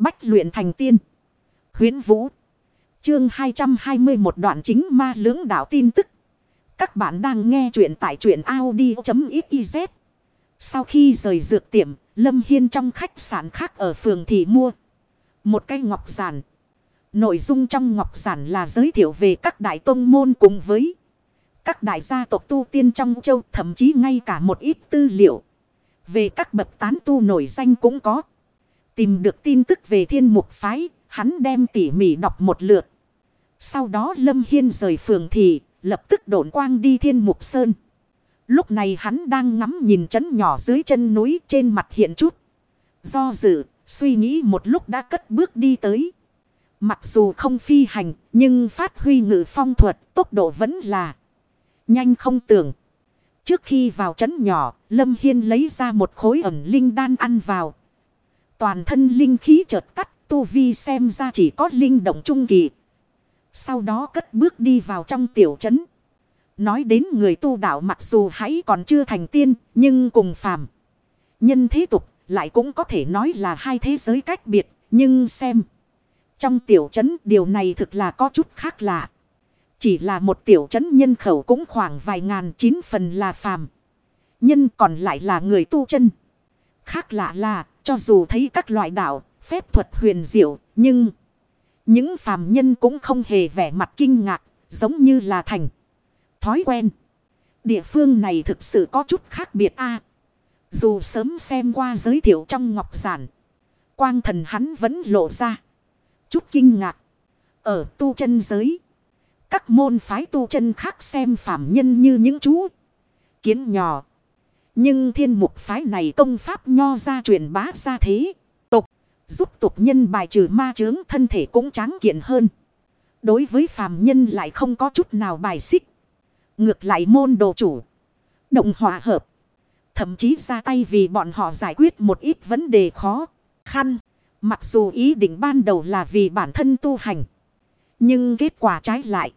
Bách luyện thành tiên. Huyến Vũ. Chương 221 đoạn chính ma lưỡng đạo tin tức. Các bạn đang nghe truyện tại truyện Audi.xyz. Sau khi rời dược tiệm, Lâm Hiên trong khách sạn khác ở phường thì mua. Một cây ngọc giản. Nội dung trong ngọc giản là giới thiệu về các đại tông môn cùng với các đại gia tộc tu tiên trong châu thậm chí ngay cả một ít tư liệu. Về các bậc tán tu nổi danh cũng có. Tìm được tin tức về thiên mục phái, hắn đem tỉ mỉ đọc một lượt. Sau đó Lâm Hiên rời phường thị, lập tức độn quang đi thiên mục sơn. Lúc này hắn đang ngắm nhìn chấn nhỏ dưới chân núi trên mặt hiện chút. Do dự, suy nghĩ một lúc đã cất bước đi tới. Mặc dù không phi hành, nhưng phát huy ngự phong thuật, tốc độ vẫn là nhanh không tưởng. Trước khi vào chấn nhỏ, Lâm Hiên lấy ra một khối ẩm linh đan ăn vào. Toàn thân linh khí chợt tắt, tu vi xem ra chỉ có linh động trung kỳ. Sau đó cất bước đi vào trong tiểu trấn. Nói đến người tu đạo mặc dù hãy còn chưa thành tiên, nhưng cùng phàm. Nhân thế tục lại cũng có thể nói là hai thế giới cách biệt, nhưng xem. Trong tiểu trấn điều này thực là có chút khác lạ. Chỉ là một tiểu trấn nhân khẩu cũng khoảng vài ngàn chín phần là phàm. Nhân còn lại là người tu chân. Khác lạ là, cho dù thấy các loại đạo, phép thuật huyền diệu, nhưng... Những phàm nhân cũng không hề vẻ mặt kinh ngạc, giống như là thành. Thói quen. Địa phương này thực sự có chút khác biệt a Dù sớm xem qua giới thiệu trong ngọc giản. Quang thần hắn vẫn lộ ra. Chút kinh ngạc. Ở tu chân giới. Các môn phái tu chân khác xem phàm nhân như những chú. Kiến nhỏ. Nhưng thiên mục phái này công pháp nho ra truyền bá ra thế. Tục. Giúp tục nhân bài trừ ma chướng thân thể cũng tráng kiện hơn. Đối với phàm nhân lại không có chút nào bài xích. Ngược lại môn đồ chủ. Động hòa hợp. Thậm chí ra tay vì bọn họ giải quyết một ít vấn đề khó khăn. Mặc dù ý định ban đầu là vì bản thân tu hành. Nhưng kết quả trái lại.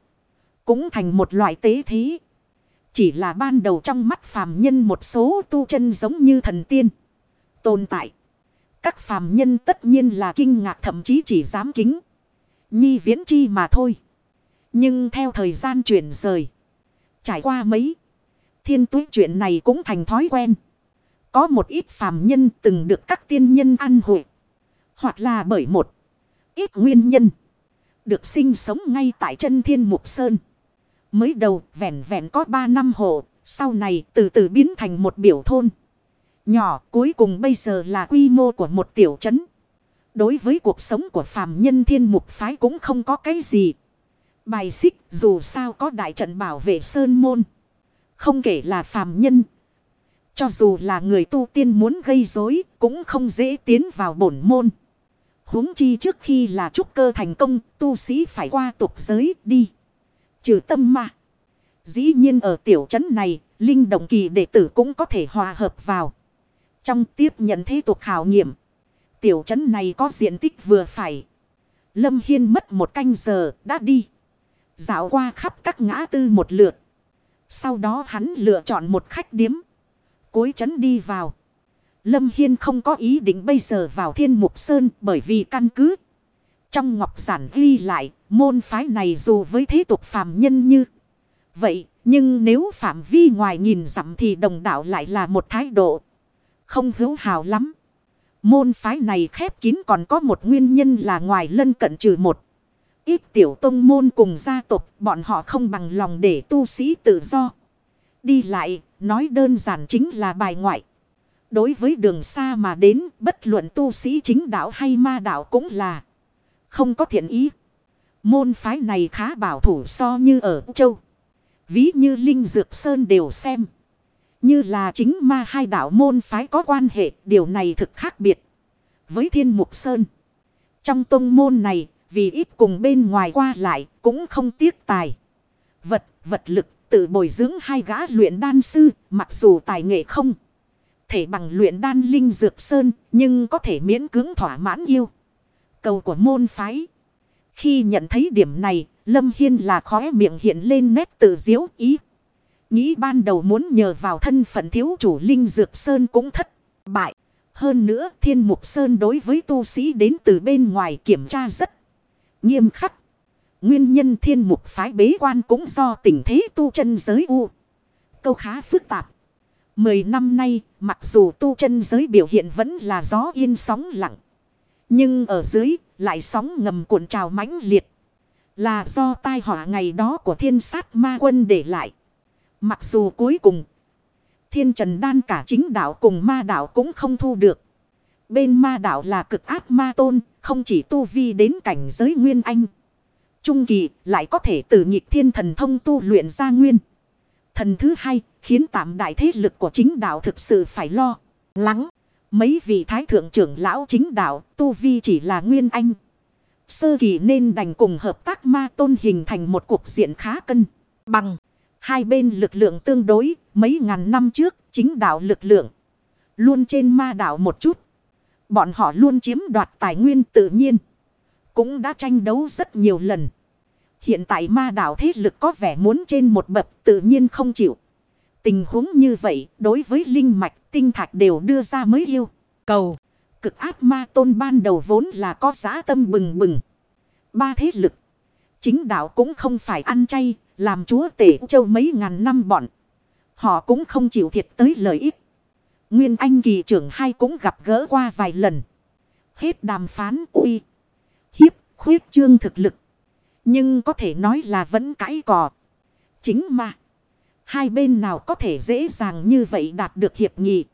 Cũng thành một loại tế thí. Chỉ là ban đầu trong mắt phàm nhân một số tu chân giống như thần tiên. Tồn tại. Các phàm nhân tất nhiên là kinh ngạc thậm chí chỉ dám kính. Nhi viễn chi mà thôi. Nhưng theo thời gian chuyển rời. Trải qua mấy. Thiên tuế chuyện này cũng thành thói quen. Có một ít phàm nhân từng được các tiên nhân ăn hội. Hoặc là bởi một ít nguyên nhân. Được sinh sống ngay tại chân thiên mục sơn. Mới đầu vẹn vẹn có 3 năm hộ. Sau này từ từ biến thành một biểu thôn. Nhỏ cuối cùng bây giờ là quy mô của một tiểu trấn. Đối với cuộc sống của phàm nhân thiên mục phái cũng không có cái gì. Bài xích dù sao có đại trận bảo vệ sơn môn. Không kể là phàm nhân. Cho dù là người tu tiên muốn gây rối cũng không dễ tiến vào bổn môn huống chi trước khi là trúc cơ thành công, tu sĩ phải qua tục giới đi. Trừ tâm mà. Dĩ nhiên ở tiểu trấn này, linh động kỳ đệ tử cũng có thể hòa hợp vào. Trong tiếp nhận thế tục khảo nghiệm. Tiểu trấn này có diện tích vừa phải. Lâm Hiên mất một canh giờ đã đi. Dạo qua khắp các ngã tư một lượt. Sau đó hắn lựa chọn một khách điếm. Cuối trấn đi vào. Lâm Hiên không có ý định bây giờ vào thiên mục sơn bởi vì căn cứ. Trong ngọc giản ghi lại, môn phái này dù với thế tục phàm nhân như vậy, nhưng nếu phạm vi ngoài nhìn dặm thì đồng đạo lại là một thái độ không hữu hào lắm. Môn phái này khép kín còn có một nguyên nhân là ngoài lân cận trừ một. Ít tiểu tông môn cùng gia tộc bọn họ không bằng lòng để tu sĩ tự do. Đi lại, nói đơn giản chính là bài ngoại. Đối với đường xa mà đến bất luận tu sĩ chính đạo hay ma đạo cũng là không có thiện ý. Môn phái này khá bảo thủ so như ở châu. Ví như Linh Dược Sơn đều xem. Như là chính ma hai đạo môn phái có quan hệ điều này thực khác biệt. Với Thiên Mục Sơn. Trong tông môn này vì ít cùng bên ngoài qua lại cũng không tiếc tài. Vật, vật lực tự bồi dưỡng hai gã luyện đan sư mặc dù tài nghệ không thể bằng luyện đan linh dược sơn, nhưng có thể miễn cưỡng thỏa mãn yêu. Cầu của môn phái. Khi nhận thấy điểm này, Lâm Hiên là khóe miệng hiện lên nét tự diếu ý. Nghĩ ban đầu muốn nhờ vào thân phận thiếu chủ linh dược sơn cũng thất bại. Hơn nữa thiên mục sơn đối với tu sĩ đến từ bên ngoài kiểm tra rất nghiêm khắc. Nguyên nhân thiên mục phái bế quan cũng do tình thế tu chân giới u. Câu khá phức tạp. Mười năm nay, mặc dù tu chân giới biểu hiện vẫn là gió yên sóng lặng. Nhưng ở dưới, lại sóng ngầm cuộn trào mãnh liệt. Là do tai họa ngày đó của thiên sát ma quân để lại. Mặc dù cuối cùng, thiên trần đan cả chính đạo cùng ma đạo cũng không thu được. Bên ma đạo là cực ác ma tôn, không chỉ tu vi đến cảnh giới nguyên anh. Trung kỳ lại có thể từ nhịp thiên thần thông tu luyện ra nguyên. Thần thứ hai khiến tạm đại thế lực của chính đạo thực sự phải lo. Lắng. Mấy vị thái thượng trưởng lão chính đạo, tu vi chỉ là nguyên anh. Sơ kỳ nên đành cùng hợp tác ma tôn hình thành một cuộc diện khá cân. Bằng. Hai bên lực lượng tương đối. Mấy ngàn năm trước, chính đạo lực lượng. Luôn trên ma đạo một chút. Bọn họ luôn chiếm đoạt tài nguyên tự nhiên. Cũng đã tranh đấu rất nhiều lần. Hiện tại ma đạo thế lực có vẻ muốn trên một bậc tự nhiên không chịu. Tình huống như vậy, đối với linh mạch tinh thạch đều đưa ra mới yêu. Cầu. Cực ác ma tôn ban đầu vốn là có giá tâm bừng bừng. Ba thế lực. Chính đạo cũng không phải ăn chay. Làm chúa tể châu mấy ngàn năm bọn. Họ cũng không chịu thiệt tới lợi ích. Nguyên Anh kỳ trưởng hai cũng gặp gỡ qua vài lần. Hết đàm phán uy. Hiếp, khuyết trương thực lực. Nhưng có thể nói là vẫn cãi cò. Chính mà. Hai bên nào có thể dễ dàng như vậy đạt được hiệp nghị.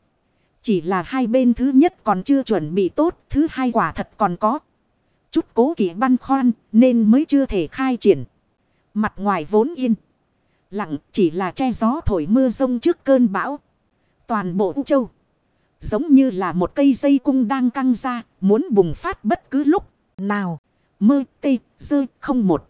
Chỉ là hai bên thứ nhất còn chưa chuẩn bị tốt. Thứ hai quả thật còn có. Chút cố kỵ băn khoăn nên mới chưa thể khai triển. Mặt ngoài vốn yên. Lặng chỉ là che gió thổi mưa rông trước cơn bão. Toàn bộ U Châu. Giống như là một cây dây cung đang căng ra. Muốn bùng phát bất cứ lúc nào. Mơ tê, dơ, không một.